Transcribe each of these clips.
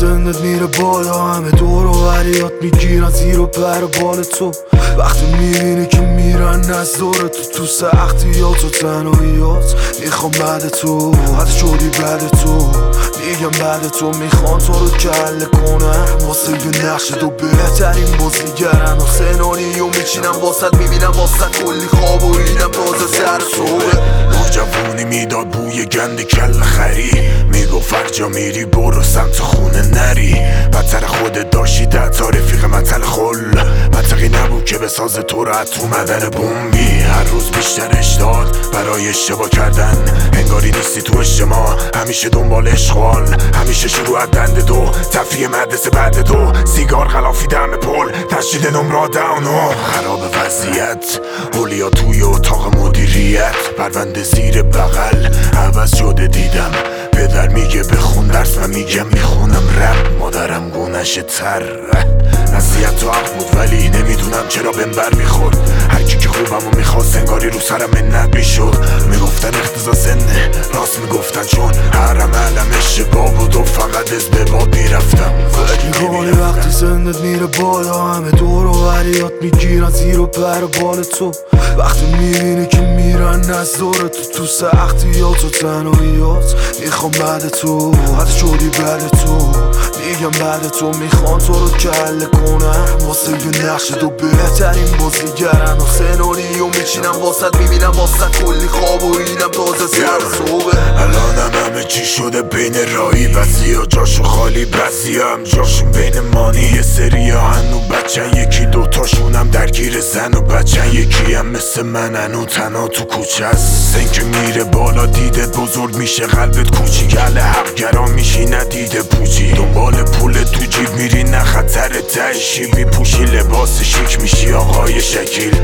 سنت میره بالا همه دور و وریات می‌گیرن زیر و پر بال تو. وقتی می‌بینی که میرن از دور تو تو سختیات و تنهاییات. می‌خوام بعد تو حد شدی بعد تو. میگم بعد تو می‌خوان تو رو کله کنم. واسه یه نقش تو بهترین بازیگرم. و سنانی و میچینم واسط می‌بینم واسط کلی خواب و اینم تازه سر صبح جوونی می‌داد بوی گند کل خری می‌گفت فرجا میری برو سمت خونه نری. بدتر خودت داشتی در رفیق متل خل. منطقی نبود که بساز تو رو تو مدن بومبی هر روز بیشتر داد برای اشتباه کردن. انگاری نیستی تو اجتماع همیشه دنبال اشغال. همیشه شروع دند دو تفریه مدرسه بعد دو. سیگار غلافی دم پل تشدید نمرا داونو خراب وضعیت اولیا توی اتاق مدیریت. پرونده زیر بغل عوض شده دیدم. پدر میگه بخون درس من میگم می‌خونم رب مادرم گونش تر. نصیحت تو حق بود ولی نمی‌دونم چرا بهم بر می‌خورد. هر کی که خوبم و می‌خواست انگاری رو سرم منت می‌شد. می‌گفتن اختزا سنه راست می‌گفتن چون هرم علم اشتباه بود و فقط از به فکر وقتی سنت میره بالا همه دور و وریات می‌گیرن زیر و پر بال تو وقتی می‌بینی که میرن از دور تو تو سختیات و تنهاییات می‌خوام بعد تو حد شدی بعد تو میگم بعد تو می‌خوان تو رو کله کنم واسه یه نقش تو بهترین بازیگرم و سناریو میچینم واسط می‌بینم واسط کلی خواب و اینم تازه سر صبح الانم همه چی شده بین رایی بعضی ها جاشو خالی بعضی هم جاشون بین مانی یه سری هنو بچن. یکی دوتاشونم درگیر زن و بچن. یکی هم مثل من هنو تنها تو کوچه است. سن که میره بالا دیدت بزرگ میشه. قلبت کوچیک حق حقگرا میشی. ندیده پوچی. دنبال پول تو جیب میری نه خطر تشی میپوشی لباس شیک میشی. آقای شکیل.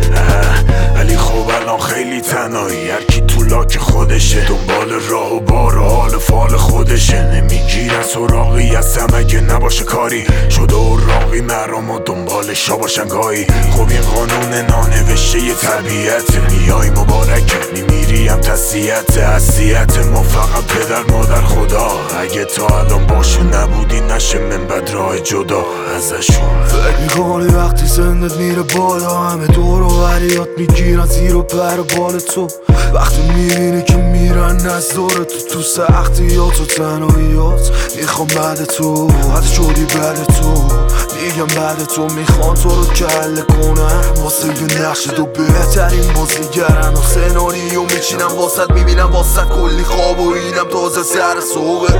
ولی خب الان خیلی تنهایی. هر کی تو لاک خودشه. دنبال راه و بار و حال فال خودشه. نمی‌گیرن سراغی هستم اگه نباشه کاری؟ شده و راقی مرام و دنبال شا باشن گاهی خب این قانون نانوشته یه طبیعت. میای مبارکه. میمیری هم تسیت حسیت ما فقط پدر مادر خدا. اگه تا الان باشه نبودی نشه من بد راه جدا ازشون. فکر می‌کنی وقتی سنت میره بالا همه دور و وریات می‌گیرن زیر و پر بال تو. وقتی می‌بینی که میرن از دور تو تو سختیات و تنهاییات. می‌خوام بعد تو حد شدی بعد تو. میگم بعد تو می‌خوان تو رو کله کنم واسه یه نقش تو بهترین بازیگرم سناریو میچینم. واسط می‌بینم واسط کلی خواب و اینم تازه سر صبح